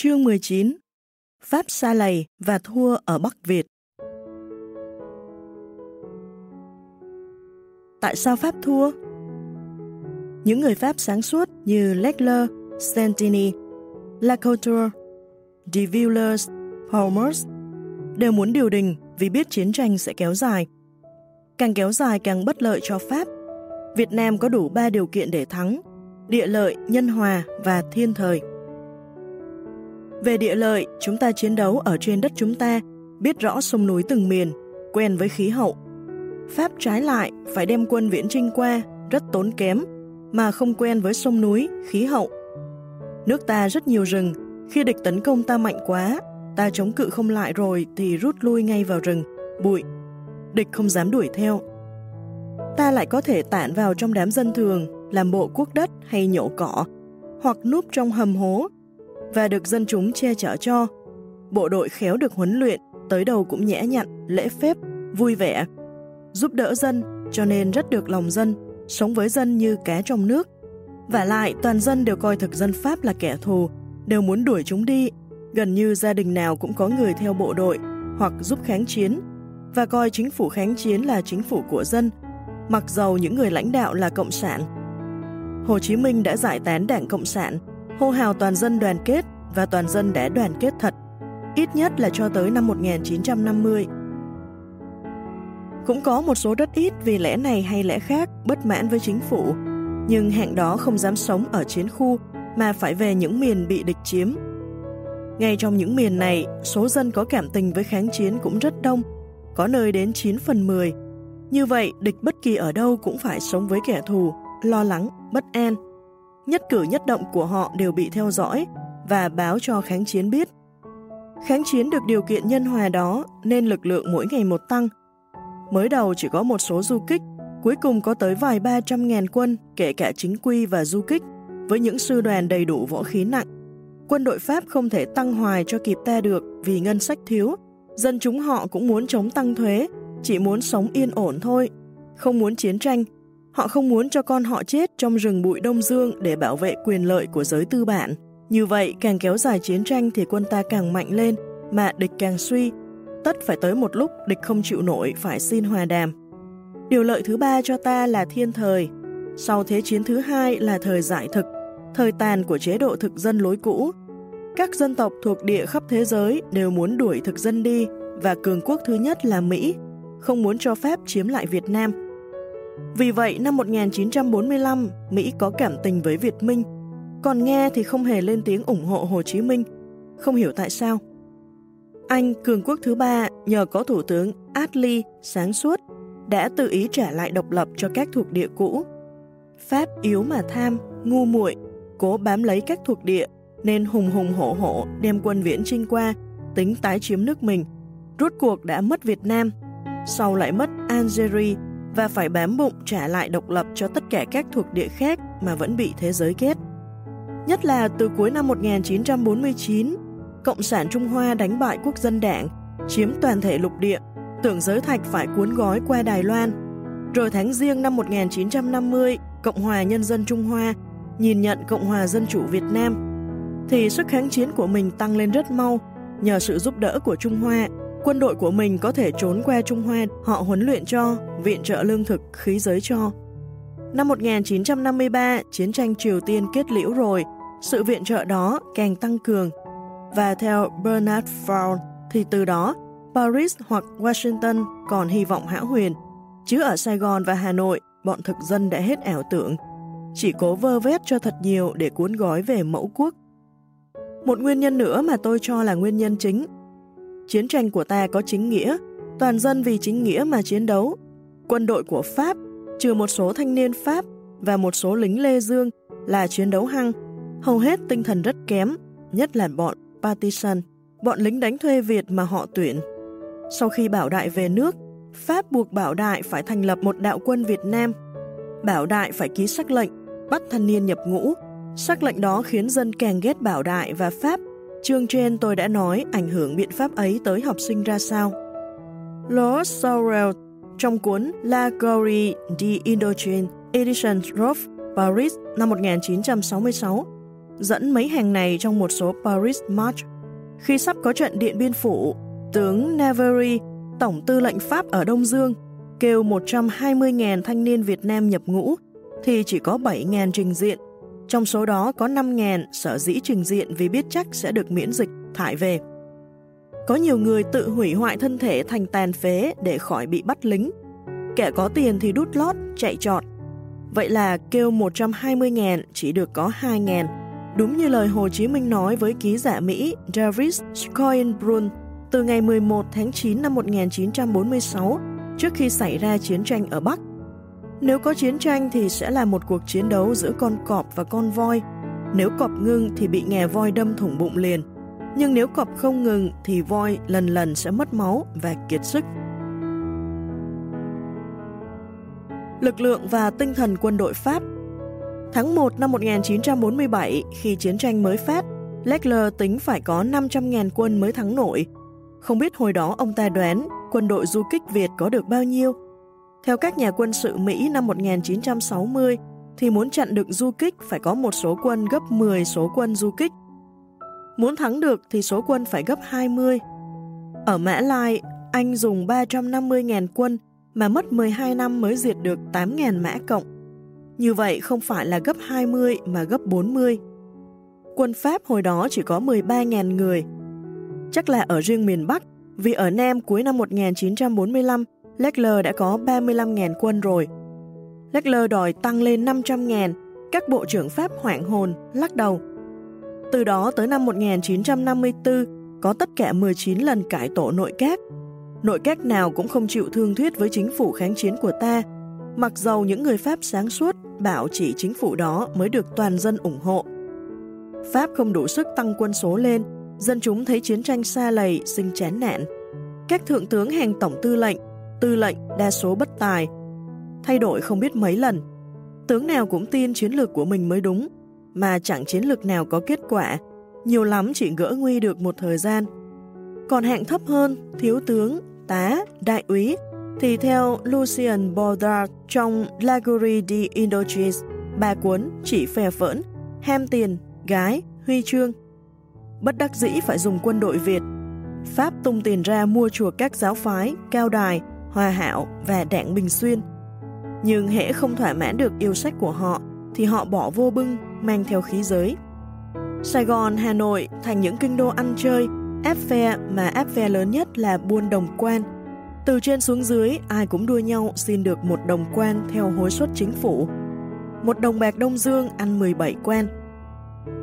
Chương 19 Pháp xa lầy và thua ở Bắc Việt Tại sao Pháp thua? Những người Pháp sáng suốt như Leclerc, Santini, Lacouture, de Villers, Palmers đều muốn điều đình vì biết chiến tranh sẽ kéo dài. Càng kéo dài càng bất lợi cho Pháp. Việt Nam có đủ 3 điều kiện để thắng, địa lợi, nhân hòa và thiên thời. Về địa lợi, chúng ta chiến đấu ở trên đất chúng ta, biết rõ sông núi từng miền, quen với khí hậu. Pháp trái lại phải đem quân viễn trinh qua, rất tốn kém, mà không quen với sông núi, khí hậu. Nước ta rất nhiều rừng, khi địch tấn công ta mạnh quá, ta chống cự không lại rồi thì rút lui ngay vào rừng, bụi. Địch không dám đuổi theo. Ta lại có thể tản vào trong đám dân thường, làm bộ quốc đất hay nhổ cỏ, hoặc núp trong hầm hố và được dân chúng che chở cho. Bộ đội khéo được huấn luyện, tới đầu cũng nhẽ nhặn, lễ phép, vui vẻ, giúp đỡ dân cho nên rất được lòng dân, sống với dân như cá trong nước. Và lại toàn dân đều coi thực dân Pháp là kẻ thù, đều muốn đuổi chúng đi. Gần như gia đình nào cũng có người theo bộ đội hoặc giúp kháng chiến và coi chính phủ kháng chiến là chính phủ của dân, mặc dầu những người lãnh đạo là Cộng sản. Hồ Chí Minh đã giải tán đảng Cộng sản hô hào toàn dân đoàn kết và toàn dân đã đoàn kết thật, ít nhất là cho tới năm 1950. Cũng có một số rất ít vì lẽ này hay lẽ khác bất mãn với chính phủ, nhưng hạng đó không dám sống ở chiến khu mà phải về những miền bị địch chiếm. Ngay trong những miền này, số dân có cảm tình với kháng chiến cũng rất đông, có nơi đến 9 phần 10. Như vậy, địch bất kỳ ở đâu cũng phải sống với kẻ thù, lo lắng, bất an, nhất cử nhất động của họ đều bị theo dõi và báo cho kháng chiến biết. Kháng chiến được điều kiện nhân hòa đó nên lực lượng mỗi ngày một tăng. Mới đầu chỉ có một số du kích, cuối cùng có tới vài ba trăm ngàn quân, kể cả chính quy và du kích, với những sư đoàn đầy đủ võ khí nặng. Quân đội Pháp không thể tăng hoài cho kịp ta được vì ngân sách thiếu. Dân chúng họ cũng muốn chống tăng thuế, chỉ muốn sống yên ổn thôi, không muốn chiến tranh Họ không muốn cho con họ chết trong rừng bụi Đông Dương để bảo vệ quyền lợi của giới tư bản. Như vậy, càng kéo dài chiến tranh thì quân ta càng mạnh lên, mà địch càng suy. Tất phải tới một lúc địch không chịu nổi phải xin hòa đàm. Điều lợi thứ ba cho ta là thiên thời. Sau thế chiến thứ hai là thời giải thực, thời tàn của chế độ thực dân lối cũ. Các dân tộc thuộc địa khắp thế giới đều muốn đuổi thực dân đi và cường quốc thứ nhất là Mỹ, không muốn cho phép chiếm lại Việt Nam. Vì vậy, năm 1945, Mỹ có cảm tình với Việt Minh, còn nghe thì không hề lên tiếng ủng hộ Hồ Chí Minh. Không hiểu tại sao. Anh, cường quốc thứ ba, nhờ có Thủ tướng Attlee sáng suốt, đã tự ý trả lại độc lập cho các thuộc địa cũ. Pháp yếu mà tham, ngu muội, cố bám lấy các thuộc địa, nên hùng hùng hổ hổ đem quân viễn trinh qua, tính tái chiếm nước mình. Rốt cuộc đã mất Việt Nam, sau lại mất Algeria và phải bám bụng trả lại độc lập cho tất cả các thuộc địa khác mà vẫn bị thế giới ghét. Nhất là từ cuối năm 1949, Cộng sản Trung Hoa đánh bại quốc dân đảng, chiếm toàn thể lục địa, tưởng giới thạch phải cuốn gói qua Đài Loan. Rồi tháng riêng năm 1950, Cộng hòa Nhân dân Trung Hoa nhìn nhận Cộng hòa Dân chủ Việt Nam, thì sức kháng chiến của mình tăng lên rất mau nhờ sự giúp đỡ của Trung Hoa Quân đội của mình có thể trốn qua Trung Hoa, họ huấn luyện cho, viện trợ lương thực, khí giới cho. Năm 1953, chiến tranh Triều Tiên kết liễu rồi, sự viện trợ đó càng tăng cường. Và theo Bernard Fraun, thì từ đó, Paris hoặc Washington còn hy vọng hão huyền, chứ ở Sài Gòn và Hà Nội, bọn thực dân đã hết ảo tưởng, chỉ cố vơ vét cho thật nhiều để cuốn gói về mẫu quốc. Một nguyên nhân nữa mà tôi cho là nguyên nhân chính Chiến tranh của ta có chính nghĩa, toàn dân vì chính nghĩa mà chiến đấu. Quân đội của Pháp, trừ một số thanh niên Pháp và một số lính Lê Dương là chiến đấu hăng, hầu hết tinh thần rất kém, nhất là bọn Partisan, bọn lính đánh thuê Việt mà họ tuyển. Sau khi Bảo Đại về nước, Pháp buộc Bảo Đại phải thành lập một đạo quân Việt Nam. Bảo Đại phải ký sắc lệnh, bắt thanh niên nhập ngũ. Sắc lệnh đó khiến dân càng ghét Bảo Đại và Pháp Chương trên tôi đã nói ảnh hưởng biện pháp ấy tới học sinh ra sao. Lord Sorrell trong cuốn La Glory de Indochine Edition Roth Paris năm 1966 dẫn mấy hàng này trong một số Paris March. Khi sắp có trận Điện Biên Phủ, tướng Navarre, tổng tư lệnh Pháp ở Đông Dương, kêu 120.000 thanh niên Việt Nam nhập ngũ, thì chỉ có 7.000 trình diện. Trong số đó có 5.000 sở dĩ trình diện vì biết chắc sẽ được miễn dịch, thải về. Có nhiều người tự hủy hoại thân thể thành tàn phế để khỏi bị bắt lính. Kẻ có tiền thì đút lót, chạy trọt. Vậy là kêu 120.000 chỉ được có 2.000. Đúng như lời Hồ Chí Minh nói với ký giả Mỹ David Schoenbrunn từ ngày 11 tháng 9 năm 1946 trước khi xảy ra chiến tranh ở Bắc. Nếu có chiến tranh thì sẽ là một cuộc chiến đấu giữa con cọp và con voi. Nếu cọp ngưng thì bị nghè voi đâm thủng bụng liền. Nhưng nếu cọp không ngừng thì voi lần lần sẽ mất máu và kiệt sức. Lực lượng và tinh thần quân đội Pháp Tháng 1 năm 1947, khi chiến tranh mới phát, Leclerc tính phải có 500.000 quân mới thắng nổi. Không biết hồi đó ông ta đoán quân đội du kích Việt có được bao nhiêu? Theo các nhà quân sự Mỹ năm 1960, thì muốn chặn được du kích phải có một số quân gấp 10 số quân du kích. Muốn thắng được thì số quân phải gấp 20. Ở Mã Lai, Anh dùng 350.000 quân mà mất 12 năm mới diệt được 8.000 mã cộng. Như vậy không phải là gấp 20 mà gấp 40. Quân Pháp hồi đó chỉ có 13.000 người. Chắc là ở riêng miền Bắc, vì ở Nam cuối năm 1945, Leclerc đã có 35.000 quân rồi. Leclerc đòi tăng lên 500.000, các bộ trưởng Pháp hoảng hồn, lắc đầu. Từ đó tới năm 1954, có tất cả 19 lần cải tổ nội các. Nội các nào cũng không chịu thương thuyết với chính phủ kháng chiến của ta, mặc dầu những người Pháp sáng suốt bảo chỉ chính phủ đó mới được toàn dân ủng hộ. Pháp không đủ sức tăng quân số lên, dân chúng thấy chiến tranh xa lầy, sinh chán nạn. Các thượng tướng hàng tổng tư lệnh, tư lệnh đa số bất tài, thay đổi không biết mấy lần. Tướng nào cũng tin chiến lược của mình mới đúng, mà chẳng chiến lược nào có kết quả, nhiều lắm chỉ gỡ nguy được một thời gian. Còn hạng thấp hơn, thiếu tướng, tá, đại úy, thì theo Lucien Baudard trong Laguerre de Indochine, ba cuốn chỉ phè phỡn, ham tiền, gái, huy chương. Bất đắc dĩ phải dùng quân đội Việt. Pháp tung tiền ra mua chùa các giáo phái, cao đài, hòa hảo và đảng Bình Xuyên. Nhưng hễ không thỏa mãn được yêu sách của họ, thì họ bỏ vô bưng, mang theo khí giới. Sài Gòn, Hà Nội thành những kinh đô ăn chơi, ép phe mà ép phe lớn nhất là buôn đồng quan. Từ trên xuống dưới, ai cũng đua nhau xin được một đồng quan theo hối suất chính phủ. Một đồng bạc Đông Dương ăn 17 quan.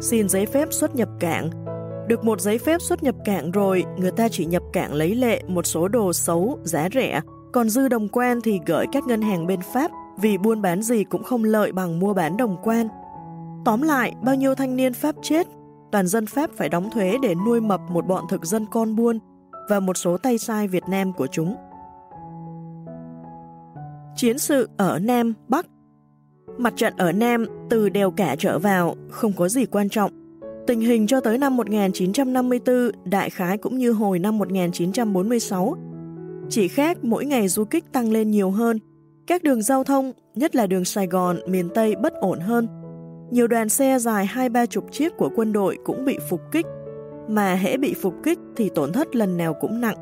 Xin giấy phép xuất nhập cảng. Được một giấy phép xuất nhập cảng rồi, người ta chỉ nhập cảng lấy lệ một số đồ xấu, giá rẻ, còn dư đồng quan thì gửi các ngân hàng bên Pháp vì buôn bán gì cũng không lợi bằng mua bán đồng quan. Tóm lại, bao nhiêu thanh niên Pháp chết, toàn dân Pháp phải đóng thuế để nuôi mập một bọn thực dân con buôn và một số tay sai Việt Nam của chúng. Chiến sự ở Nam, Bắc Mặt trận ở Nam, từ đèo cả trở vào, không có gì quan trọng. Tình hình cho tới năm 1954, đại khái cũng như hồi năm 1946. Chỉ khác mỗi ngày du kích tăng lên nhiều hơn, các đường giao thông, nhất là đường Sài Gòn, miền Tây bất ổn hơn. Nhiều đoàn xe dài hai ba chục chiếc của quân đội cũng bị phục kích, mà hễ bị phục kích thì tổn thất lần nào cũng nặng.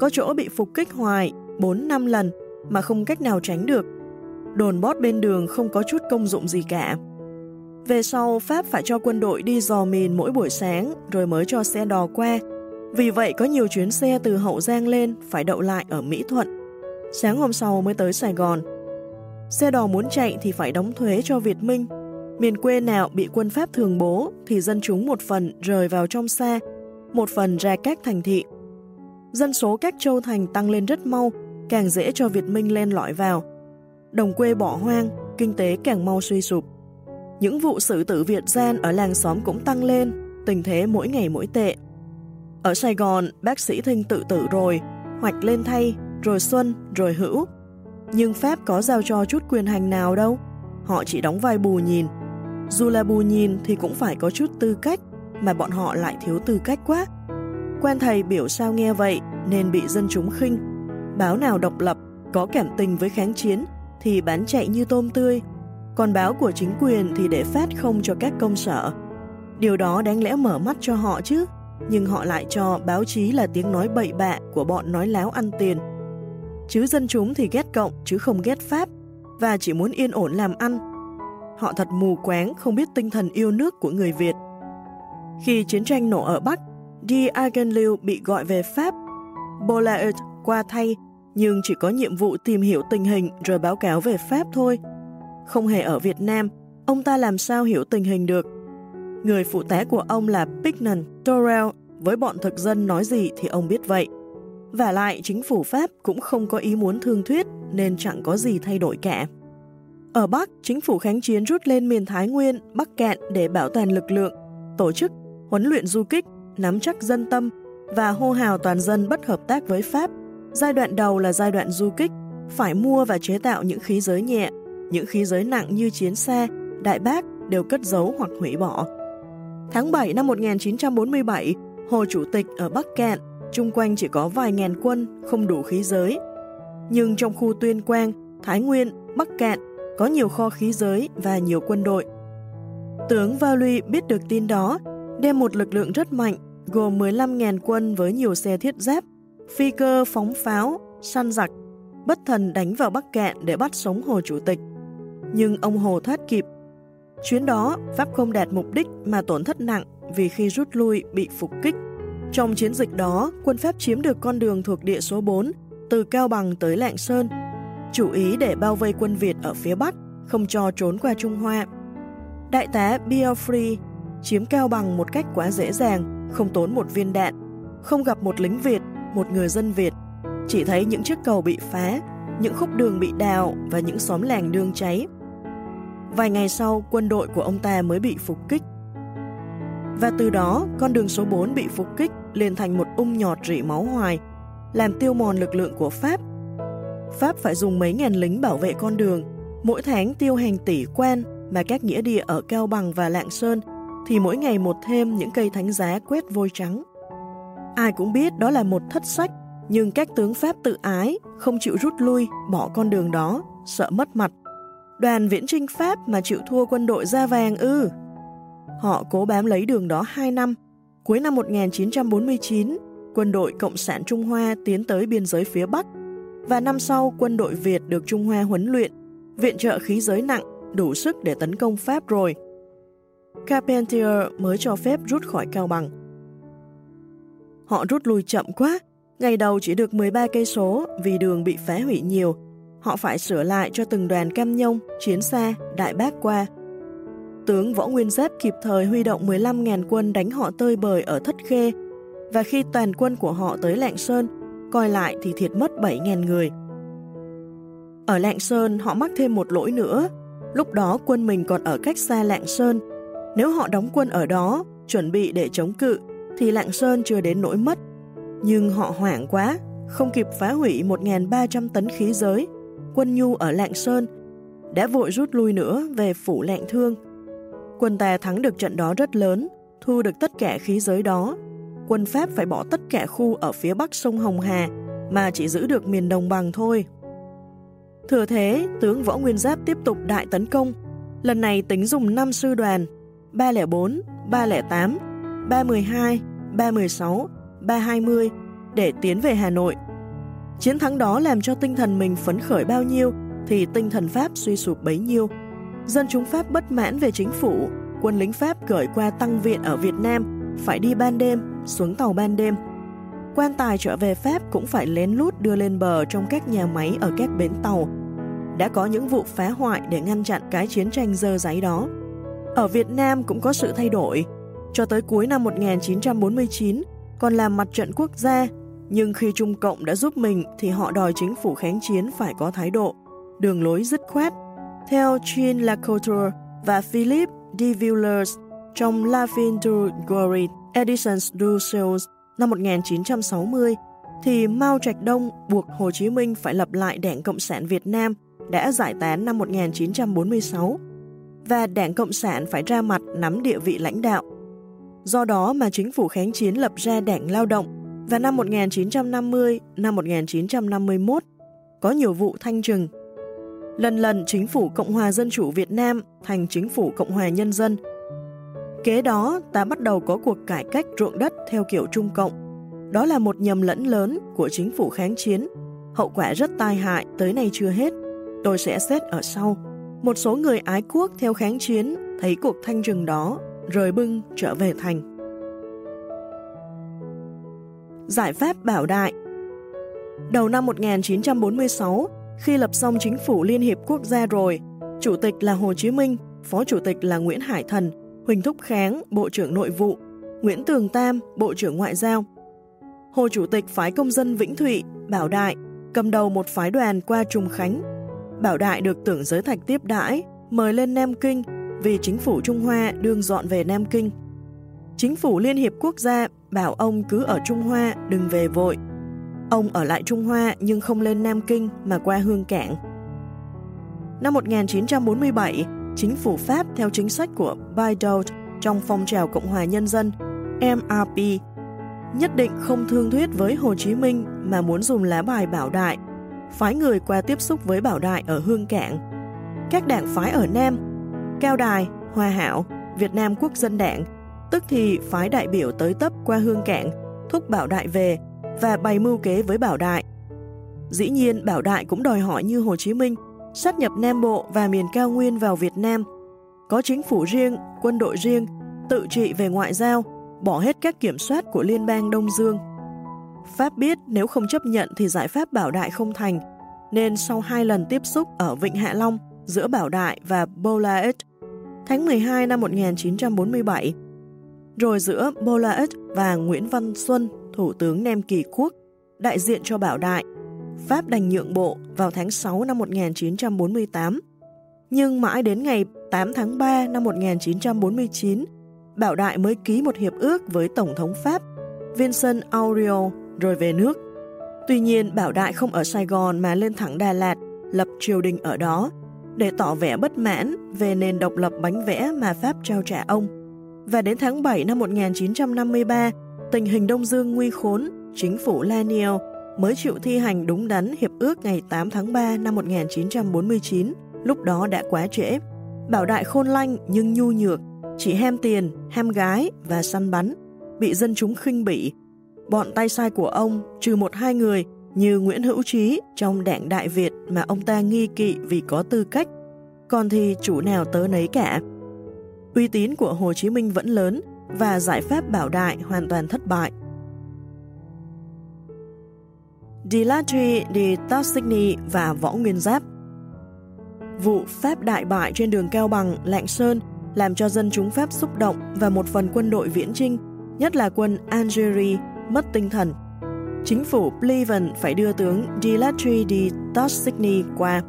Có chỗ bị phục kích hoài, 4-5 lần mà không cách nào tránh được. Đồn bót bên đường không có chút công dụng gì cả. Về sau, Pháp phải cho quân đội đi dò mìn mỗi buổi sáng rồi mới cho xe đò qua. Vì vậy có nhiều chuyến xe từ Hậu Giang lên phải đậu lại ở Mỹ Thuận. Sáng hôm sau mới tới Sài Gòn. Xe đò muốn chạy thì phải đóng thuế cho Việt Minh. Miền quê nào bị quân Pháp thường bố thì dân chúng một phần rời vào trong xa, một phần ra các thành thị. Dân số các châu thành tăng lên rất mau, càng dễ cho Việt Minh len lõi vào. Đồng quê bỏ hoang, kinh tế càng mau suy sụp. Những vụ xử tử Việt gian ở làng xóm cũng tăng lên, tình thế mỗi ngày mỗi tệ. Ở Sài Gòn, bác sĩ Thinh tự tử rồi, hoạch lên thay, rồi Xuân, rồi Hữu. Nhưng Pháp có giao cho chút quyền hành nào đâu, họ chỉ đóng vai bù nhìn. Dù là bù nhìn thì cũng phải có chút tư cách, mà bọn họ lại thiếu tư cách quá. Quan thầy biểu sao nghe vậy nên bị dân chúng khinh. Báo nào độc lập, có cảm tình với kháng chiến thì bán chạy như tôm tươi, còn báo của chính quyền thì để phát không cho các công sở, Điều đó đáng lẽ mở mắt cho họ chứ, nhưng họ lại cho báo chí là tiếng nói bậy bạ của bọn nói láo ăn tiền. Chứ dân chúng thì ghét cộng chứ không ghét Pháp, và chỉ muốn yên ổn làm ăn. Họ thật mù quáng không biết tinh thần yêu nước của người Việt. Khi chiến tranh nổ ở Bắc, Di Argenliu bị gọi về Pháp. Bolaert qua thay, nhưng chỉ có nhiệm vụ tìm hiểu tình hình rồi báo cáo về Pháp thôi. Không hề ở Việt Nam, ông ta làm sao hiểu tình hình được. Người phụ tá của ông là Pignan, Torrell, với bọn thực dân nói gì thì ông biết vậy. Và lại, chính phủ Pháp cũng không có ý muốn thương thuyết nên chẳng có gì thay đổi cả. Ở Bắc, chính phủ kháng chiến rút lên miền Thái Nguyên, Bắc Cạn để bảo toàn lực lượng, tổ chức, huấn luyện du kích, nắm chắc dân tâm và hô hào toàn dân bất hợp tác với Pháp. Giai đoạn đầu là giai đoạn du kích, phải mua và chế tạo những khí giới nhẹ, những khí giới nặng như chiến xe, đại bác đều cất giấu hoặc hủy bỏ. Tháng 7 năm 1947, Hồ Chủ tịch ở Bắc Cạn, chung quanh chỉ có vài ngàn quân, không đủ khí giới. Nhưng trong khu Tuyên Quang, Thái Nguyên, Bắc Cạn có nhiều kho khí giới và nhiều quân đội. Tướng Valui biết được tin đó, đem một lực lượng rất mạnh, gồm 15.000 quân với nhiều xe thiết giáp, phi cơ phóng pháo, săn giặc, bất thần đánh vào Bắc Cạn để bắt sống Hồ Chủ tịch. Nhưng ông Hồ thoát kịp. Chuyến đó, Pháp không đạt mục đích mà tổn thất nặng vì khi rút lui bị phục kích. Trong chiến dịch đó, quân Pháp chiếm được con đường thuộc địa số 4 từ Cao Bằng tới Lạng Sơn, chủ ý để bao vây quân Việt ở phía Bắc, không cho trốn qua Trung Hoa. Đại tá Biafri chiếm Cao Bằng một cách quá dễ dàng, không tốn một viên đạn, không gặp một lính Việt, một người dân Việt, chỉ thấy những chiếc cầu bị phá, những khúc đường bị đào và những xóm làng đương cháy. Vài ngày sau, quân đội của ông ta mới bị phục kích. Và từ đó, con đường số 4 bị phục kích liền thành một ung nhọt rỉ máu hoài, làm tiêu mòn lực lượng của Pháp. Pháp phải dùng mấy ngàn lính bảo vệ con đường, mỗi tháng tiêu hàng tỷ quan mà các nghĩa địa ở Cao Bằng và Lạng Sơn thì mỗi ngày một thêm những cây thánh giá quét vôi trắng. Ai cũng biết đó là một thất sách, nhưng các tướng Pháp tự ái, không chịu rút lui, bỏ con đường đó, sợ mất mặt. Đoàn viễn trinh Pháp mà chịu thua quân đội da vàng ư. Họ cố bám lấy đường đó 2 năm. Cuối năm 1949, quân đội Cộng sản Trung Hoa tiến tới biên giới phía Bắc, và năm sau quân đội Việt được Trung Hoa huấn luyện, viện trợ khí giới nặng, đủ sức để tấn công Pháp rồi. Carpentier mới cho phép rút khỏi Cao Bằng. Họ rút lui chậm quá, ngày đầu chỉ được 13 cây số vì đường bị phá hủy nhiều. Họ phải sửa lại cho từng đoàn cam nhông, chiến xa, đại bác qua. Tướng Võ Nguyên Giáp kịp thời huy động 15.000 quân đánh họ tơi bời ở Thất Khê, và khi toàn quân của họ tới Lạng Sơn, coi lại thì thiệt mất 7.000 người. Ở Lạng Sơn họ mắc thêm một lỗi nữa, lúc đó quân mình còn ở cách xa Lạng Sơn. Nếu họ đóng quân ở đó, chuẩn bị để chống cự, thì Lạng Sơn chưa đến nỗi mất. Nhưng họ hoảng quá, không kịp phá hủy 1.300 tấn khí giới, quân nhu ở Lạng Sơn, đã vội rút lui nữa về phủ Lạng Thương. Quân ta thắng được trận đó rất lớn, thu được tất cả khí giới đó. Quân Pháp phải bỏ tất cả khu ở phía bắc sông Hồng Hà, mà chỉ giữ được miền đồng bằng thôi. Thừa thế, tướng Võ Nguyên Giáp tiếp tục đại tấn công, lần này tính dùng 5 sư đoàn, 304, 308, 312, 316, 320 để tiến về Hà Nội. Chiến thắng đó làm cho tinh thần mình phấn khởi bao nhiêu thì tinh thần Pháp suy sụp bấy nhiêu. Dân chúng Pháp bất mãn về chính phủ, quân lính Pháp gửi qua tăng viện ở Việt Nam phải đi ban đêm, xuống tàu ban đêm. Quan tài trở về Pháp cũng phải lén lút đưa lên bờ trong các nhà máy ở các bến tàu. Đã có những vụ phá hoại để ngăn chặn cái chiến tranh dơ giấy đó. Ở Việt Nam cũng có sự thay đổi. Cho tới cuối năm 1949, còn làm mặt trận quốc gia, nhưng khi Trung Cộng đã giúp mình thì họ đòi chính phủ kháng chiến phải có thái độ, đường lối dứt khoát. Theo Jean Lacouture và Philippe de Villers trong La Fin du Glory Editions du Sales năm 1960, thì Mao Trạch Đông buộc Hồ Chí Minh phải lập lại Đảng Cộng sản Việt Nam đã giải tán năm 1946 và Đảng Cộng sản phải ra mặt nắm địa vị lãnh đạo. Do đó mà chính phủ kháng chiến lập ra Đảng Lao động và năm 1950, năm 1951 có nhiều vụ thanh trừng. Lần lần chính phủ Cộng hòa Dân chủ Việt Nam thành chính phủ Cộng hòa Nhân dân. Kế đó, ta bắt đầu có cuộc cải cách ruộng đất theo kiểu Trung Cộng. Đó là một nhầm lẫn lớn của chính phủ kháng chiến. Hậu quả rất tai hại, tới nay chưa hết. Tôi sẽ xét ở sau. Một số người ái quốc theo kháng chiến thấy cuộc thanh trừng đó, rời bưng trở về thành. Giải pháp bảo đại Đầu năm 1946, khi lập xong chính phủ Liên hiệp quốc gia rồi, Chủ tịch là Hồ Chí Minh, Phó Chủ tịch là Nguyễn Hải Thần, Huỳnh Thúc Kháng, Bộ trưởng Nội vụ, Nguyễn Tường Tam, Bộ trưởng Ngoại giao. Hồ Chủ tịch phái công dân Vĩnh Thụy, Bảo Đại, cầm đầu một phái đoàn qua Trung Khánh. Bảo Đại được tưởng giới thạch tiếp đãi, mời lên Nam Kinh vì chính phủ Trung Hoa đương dọn về Nam Kinh. Chính phủ Liên hiệp Quốc gia bảo ông cứ ở Trung Hoa đừng về vội. Ông ở lại Trung Hoa nhưng không lên Nam Kinh mà qua Hương Cảng. Năm 1947, chính phủ Pháp theo chính sách của Baidot trong phong trào Cộng hòa Nhân dân MRP nhất định không thương thuyết với Hồ Chí Minh mà muốn dùng lá bài bảo đại, phái người qua tiếp xúc với bảo đại ở Hương Cảng. Các đảng phái ở Nam, Cao Đài, Hòa Hảo, Việt Nam Quốc dân đảng, tức thì phái đại biểu tới tấp qua Hương cạn, thúc bảo đại về và bày mưu kế với bảo đại. Dĩ nhiên bảo đại cũng đòi hỏi như Hồ Chí Minh sát nhập Nam Bộ và miền cao nguyên vào Việt Nam, có chính phủ riêng, quân đội riêng, tự trị về ngoại giao, bỏ hết các kiểm soát của Liên bang Đông Dương. Pháp biết nếu không chấp nhận thì giải pháp Bảo Đại không thành, nên sau hai lần tiếp xúc ở Vịnh Hạ Long giữa Bảo Đại và Bolaet tháng 12 năm 1947, rồi giữa Bolaet và Nguyễn Văn Xuân, Thủ tướng Nam Kỳ Quốc, đại diện cho Bảo Đại, Pháp đành nhượng bộ vào tháng 6 năm 1948. Nhưng mãi đến ngày 8 tháng 3 năm 1949, Bảo Đại mới ký một hiệp ước với Tổng thống Pháp Vincent Auriol rồi về nước. Tuy nhiên, Bảo Đại không ở Sài Gòn mà lên thẳng Đà Lạt, lập triều đình ở đó, để tỏ vẻ bất mãn về nền độc lập bánh vẽ mà Pháp trao trả ông. Và đến tháng 7 năm 1953, tình hình Đông Dương nguy khốn, chính phủ Laniel mới chịu thi hành đúng đắn hiệp ước ngày 8 tháng 3 năm 1949, lúc đó đã quá trễ. Bảo đại khôn lanh nhưng nhu nhược, chỉ ham tiền, ham gái và săn bắn, bị dân chúng khinh bỉ. Bọn tay sai của ông, trừ một hai người như Nguyễn Hữu Trí trong đảng Đại Việt mà ông ta nghi kỵ vì có tư cách, còn thì chủ nào tớ nấy cả. Uy tín của Hồ Chí Minh vẫn lớn và giải pháp bảo đại hoàn toàn thất bại. Dilatri de Tassigny và Võ Nguyên Giáp. Vụ Pháp đại bại trên đường Cao Bằng, Lạng Sơn làm cho dân chúng Pháp xúc động và một phần quân đội viễn trinh, nhất là quân Algeria, mất tinh thần. Chính phủ Pleven phải đưa tướng Dilatri de Tassigny qua.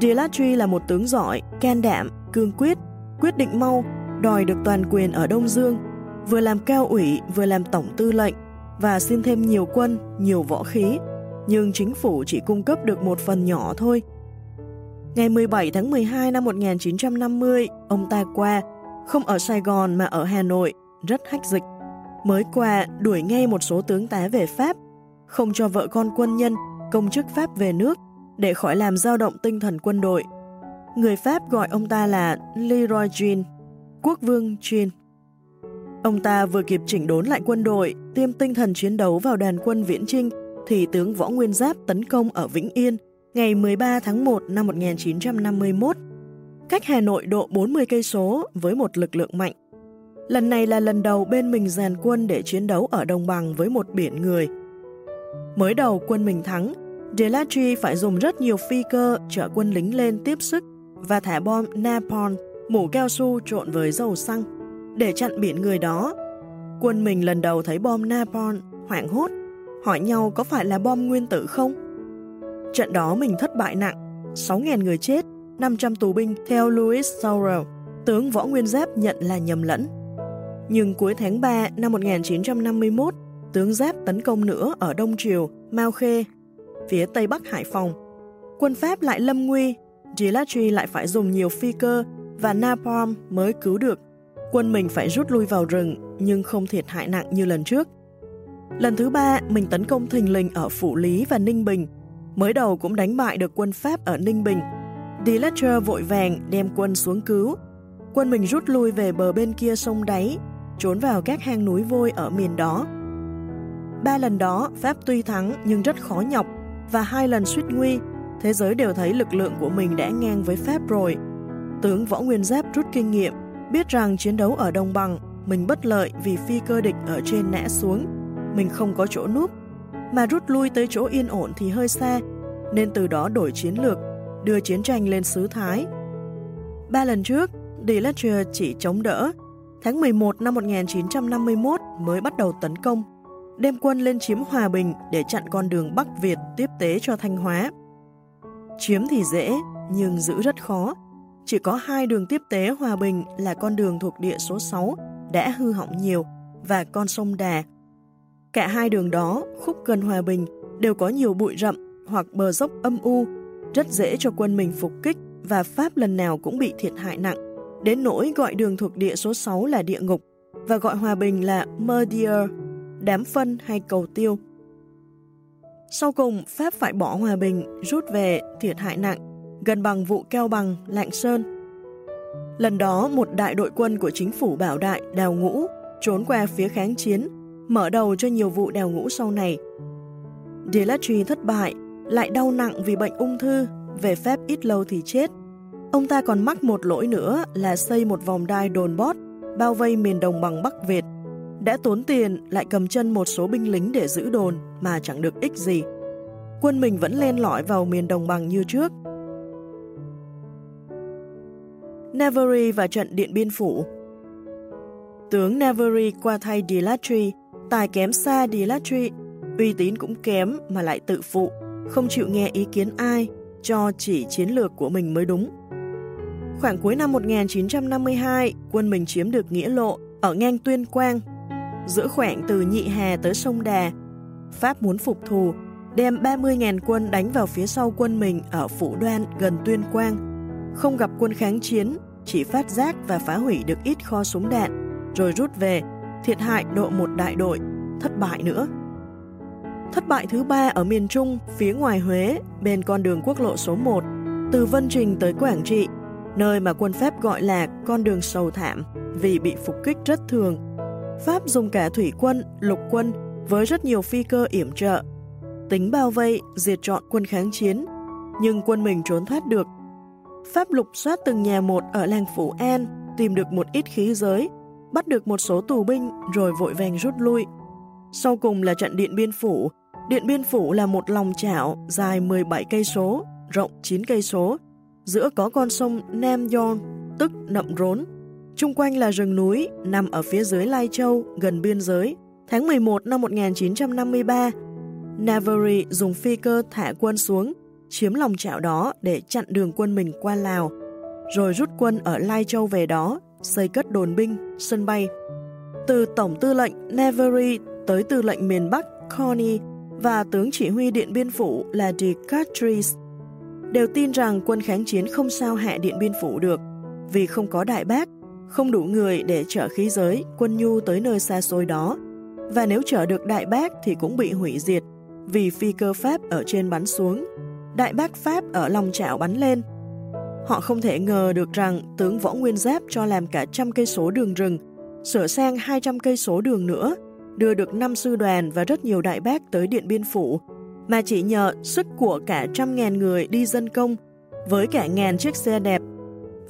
Dilatri là một tướng giỏi, can đảm, cương quyết, quyết định mau, đòi được toàn quyền ở Đông Dương, vừa làm cao ủy vừa làm tổng tư lệnh, và xin thêm nhiều quân, nhiều võ khí, nhưng chính phủ chỉ cung cấp được một phần nhỏ thôi. Ngày 17 tháng 12 năm 1950, ông ta qua, không ở Sài Gòn mà ở Hà Nội, rất hách dịch. Mới qua đuổi ngay một số tướng tá về Pháp, không cho vợ con quân nhân, công chức Pháp về nước để khỏi làm dao động tinh thần quân đội. Người Pháp gọi ông ta là Leroy Jean, quốc vương Jean. Ông ta vừa kịp chỉnh đốn lại quân đội, tiêm tinh thần chiến đấu vào đàn quân viễn trinh, thì tướng Võ Nguyên Giáp tấn công ở Vĩnh Yên ngày 13 tháng 1 năm 1951, cách Hà Nội độ 40 cây số với một lực lượng mạnh. Lần này là lần đầu bên mình dàn quân để chiến đấu ở đồng bằng với một biển người. Mới đầu quân mình thắng, Delatri phải dùng rất nhiều phi cơ chở quân lính lên tiếp sức và thả bom napalm, mũ cao su trộn với dầu xăng để chặn biển người đó. Quân mình lần đầu thấy bom napalm, hoảng hốt, hỏi nhau có phải là bom nguyên tử không? Trận đó mình thất bại nặng, 6.000 người chết, 500 tù binh theo Louis Sorrell, tướng Võ Nguyên Giáp nhận là nhầm lẫn. Nhưng cuối tháng 3 năm 1951, tướng Giáp tấn công nữa ở Đông Triều, Mao Khê, phía Tây Bắc Hải Phòng. Quân Pháp lại lâm nguy, Gilatri lại phải dùng nhiều phi cơ và napalm mới cứu được Quân mình phải rút lui vào rừng nhưng không thiệt hại nặng như lần trước. Lần thứ ba, mình tấn công thình lình ở Phủ Lý và Ninh Bình. Mới đầu cũng đánh bại được quân Pháp ở Ninh Bình. Deletcher vội vàng đem quân xuống cứu. Quân mình rút lui về bờ bên kia sông đáy, trốn vào các hang núi vôi ở miền đó. Ba lần đó, Pháp tuy thắng nhưng rất khó nhọc, và hai lần suýt nguy, thế giới đều thấy lực lượng của mình đã ngang với Pháp rồi. Tướng Võ Nguyên Giáp rút kinh nghiệm, biết rằng chiến đấu ở đồng bằng, mình bất lợi vì phi cơ địch ở trên nã xuống, mình không có chỗ núp, mà rút lui tới chỗ yên ổn thì hơi xa, nên từ đó đổi chiến lược, đưa chiến tranh lên xứ Thái. Ba lần trước, Delattre chỉ chống đỡ, tháng 11 năm 1951 mới bắt đầu tấn công, đem quân lên chiếm Hòa Bình để chặn con đường Bắc Việt tiếp tế cho Thanh Hóa. Chiếm thì dễ, nhưng giữ rất khó. Chỉ có hai đường tiếp tế Hòa Bình là con đường thuộc địa số 6 đã hư hỏng nhiều và con sông Đà. Cả hai đường đó, khúc gần Hòa Bình, đều có nhiều bụi rậm hoặc bờ dốc âm u, rất dễ cho quân mình phục kích và Pháp lần nào cũng bị thiệt hại nặng, đến nỗi gọi đường thuộc địa số 6 là địa ngục và gọi Hòa Bình là Merdier, đám phân hay cầu tiêu. Sau cùng, Pháp phải bỏ Hòa Bình, rút về thiệt hại nặng, gần bằng vụ keo bằng Lạng Sơn. Lần đó, một đại đội quân của chính phủ bảo đại đào ngũ trốn qua phía kháng chiến, mở đầu cho nhiều vụ đào ngũ sau này. Delatry thất bại, lại đau nặng vì bệnh ung thư, về phép ít lâu thì chết. Ông ta còn mắc một lỗi nữa là xây một vòng đai đồn bót, bao vây miền đồng bằng Bắc Việt. Đã tốn tiền lại cầm chân một số binh lính để giữ đồn mà chẳng được ích gì. Quân mình vẫn len lỏi vào miền đồng bằng như trước. Navarre và trận Điện Biên Phủ Tướng Navarre qua thay Dilatri, tài kém xa Dilatri, uy tín cũng kém mà lại tự phụ, không chịu nghe ý kiến ai, cho chỉ chiến lược của mình mới đúng. Khoảng cuối năm 1952, quân mình chiếm được Nghĩa Lộ ở ngang Tuyên Quang. Giữa khoảng từ Nhị Hà tới sông Đà, Pháp muốn phục thù, đem 30.000 quân đánh vào phía sau quân mình ở Phủ Đoan gần Tuyên Quang. Không gặp quân kháng chiến, chỉ phát giác và phá hủy được ít kho súng đạn, rồi rút về, thiệt hại độ một đại đội, thất bại nữa. Thất bại thứ ba ở miền Trung, phía ngoài Huế, bên con đường quốc lộ số 1, từ Vân Trình tới Quảng Trị, nơi mà quân Pháp gọi là con đường sầu thảm vì bị phục kích rất thường. Pháp dùng cả thủy quân, lục quân với rất nhiều phi cơ yểm trợ, tính bao vây, diệt trọn quân kháng chiến, nhưng quân mình trốn thoát được. Pháp lục soát từng nhà một ở làng Phủ An, tìm được một ít khí giới, bắt được một số tù binh rồi vội vàng rút lui. Sau cùng là trận Điện Biên Phủ, Điện Biên Phủ là một lòng chảo dài 17 cây số, rộng 9 cây số. Giữa có con sông Nam Yon, tức Nậm Rốn. Trung quanh là rừng núi, nằm ở phía dưới Lai Châu, gần biên giới. Tháng 11 năm 1953, Navarre dùng phi cơ thả quân xuống, chiếm lòng chảo đó để chặn đường quân mình qua Lào, rồi rút quân ở Lai Châu về đó, xây cất đồn binh, sân bay. Từ Tổng tư lệnh Navarre tới tư lệnh miền Bắc Corny và tướng chỉ huy Điện Biên Phủ là de Catris đều tin rằng quân kháng chiến không sao hạ Điện Biên Phủ được vì không có đại bác, không đủ người để chở khí giới, quân nhu tới nơi xa xôi đó. Và nếu chở được đại bác thì cũng bị hủy diệt vì phi cơ Pháp ở trên bắn xuống, đại bác Pháp ở lòng chảo bắn lên. Họ không thể ngờ được rằng tướng Võ Nguyên Giáp cho làm cả trăm cây số đường rừng, sửa sang 200 cây số đường nữa đưa được năm sư đoàn và rất nhiều đại bác tới Điện Biên Phủ, mà chỉ nhờ sức của cả trăm ngàn người đi dân công, với cả ngàn chiếc xe đẹp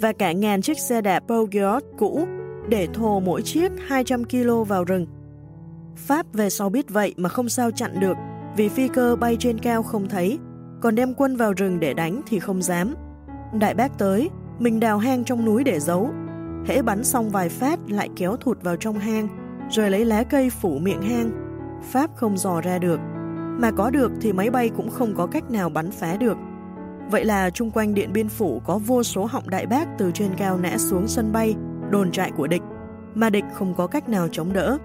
và cả ngàn chiếc xe đạp Peugeot cũ để thồ mỗi chiếc 200 kg vào rừng. Pháp về sau biết vậy mà không sao chặn được vì phi cơ bay trên cao không thấy, còn đem quân vào rừng để đánh thì không dám. Đại bác tới, mình đào hang trong núi để giấu. Hễ bắn xong vài phát lại kéo thụt vào trong hang, rồi lấy lá cây phủ miệng hang. Pháp không dò ra được. Mà có được thì máy bay cũng không có cách nào bắn phá được. Vậy là chung quanh Điện Biên Phủ có vô số họng đại bác từ trên cao nã xuống sân bay, đồn trại của địch, mà địch không có cách nào chống đỡ.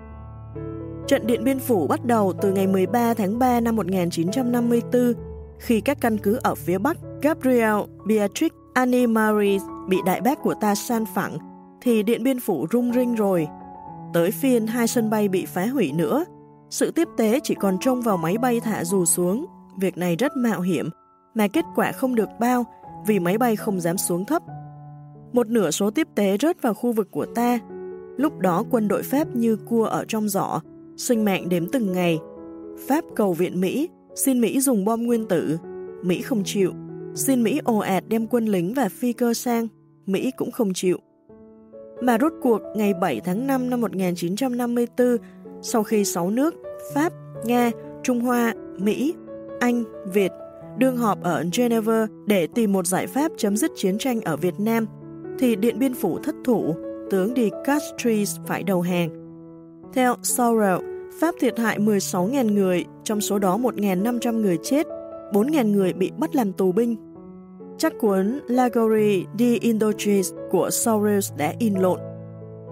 Trận Điện Biên Phủ bắt đầu từ ngày 13 tháng 3 năm 1954, khi các căn cứ ở phía Bắc Gabriel, Beatrix, Annie Marie bị đại bác của ta san phẳng, thì Điện Biên Phủ rung rinh rồi, Tới phiên hai sân bay bị phá hủy nữa, sự tiếp tế chỉ còn trông vào máy bay thả dù xuống. Việc này rất mạo hiểm, mà kết quả không được bao vì máy bay không dám xuống thấp. Một nửa số tiếp tế rớt vào khu vực của ta. Lúc đó quân đội Pháp như cua ở trong giỏ, sinh mạng đếm từng ngày. Pháp cầu viện Mỹ, xin Mỹ dùng bom nguyên tử. Mỹ không chịu. Xin Mỹ ồ ạt đem quân lính và phi cơ sang. Mỹ cũng không chịu. Mà rốt cuộc ngày 7 tháng 5 năm 1954, sau khi 6 nước Pháp, Nga, Trung Hoa, Mỹ, Anh, Việt đương họp ở Geneva để tìm một giải pháp chấm dứt chiến tranh ở Việt Nam, thì Điện Biên Phủ thất thủ, tướng de Castries phải đầu hàng. Theo Sorrell, Pháp thiệt hại 16.000 người, trong số đó 1.500 người chết, 4.000 người bị bắt làm tù binh. Chắc cuốn Lagory di Indochine của Sorrell đã in lộn.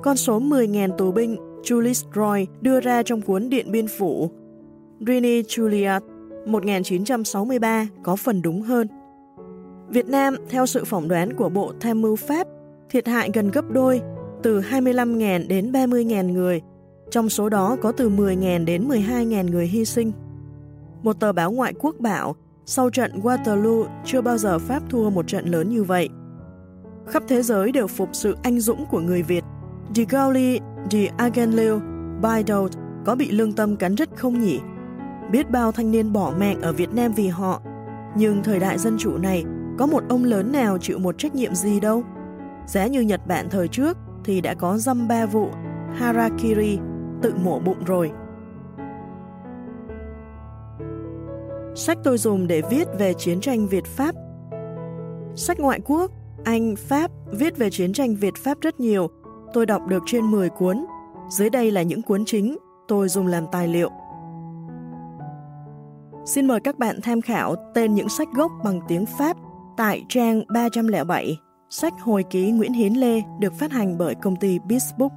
Con số 10.000 tù binh Julius Roy đưa ra trong cuốn Điện Biên Phủ. Rini Juliet 1963 có phần đúng hơn. Việt Nam, theo sự phỏng đoán của Bộ Tham mưu Pháp, thiệt hại gần gấp đôi, từ 25.000 đến 30.000 người, trong số đó có từ 10.000 đến 12.000 người hy sinh. Một tờ báo ngoại quốc bảo, sau trận Waterloo chưa bao giờ Pháp thua một trận lớn như vậy. Khắp thế giới đều phục sự anh dũng của người Việt. De Gaulle, de Agenleu, Bidault có bị lương tâm cắn rứt không nhỉ? Biết bao thanh niên bỏ mạng ở Việt Nam vì họ, nhưng thời đại dân chủ này có một ông lớn nào chịu một trách nhiệm gì đâu. Giá như Nhật Bản thời trước thì đã có dăm ba vụ Harakiri tự mổ bụng rồi. Sách tôi dùng để viết về chiến tranh Việt-Pháp Sách ngoại quốc, Anh, Pháp viết về chiến tranh Việt-Pháp rất nhiều. Tôi đọc được trên 10 cuốn. Dưới đây là những cuốn chính tôi dùng làm tài liệu. Xin mời các bạn tham khảo tên những sách gốc bằng tiếng Pháp tại trang 307, sách hồi ký Nguyễn Hiến Lê được phát hành bởi công ty Bisbook.